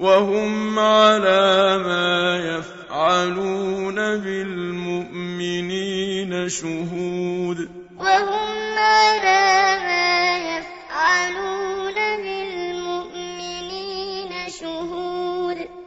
وهم على ما يفعلون بالمؤمنين شهود وهم على ما يفعلون بالمؤمنين شهود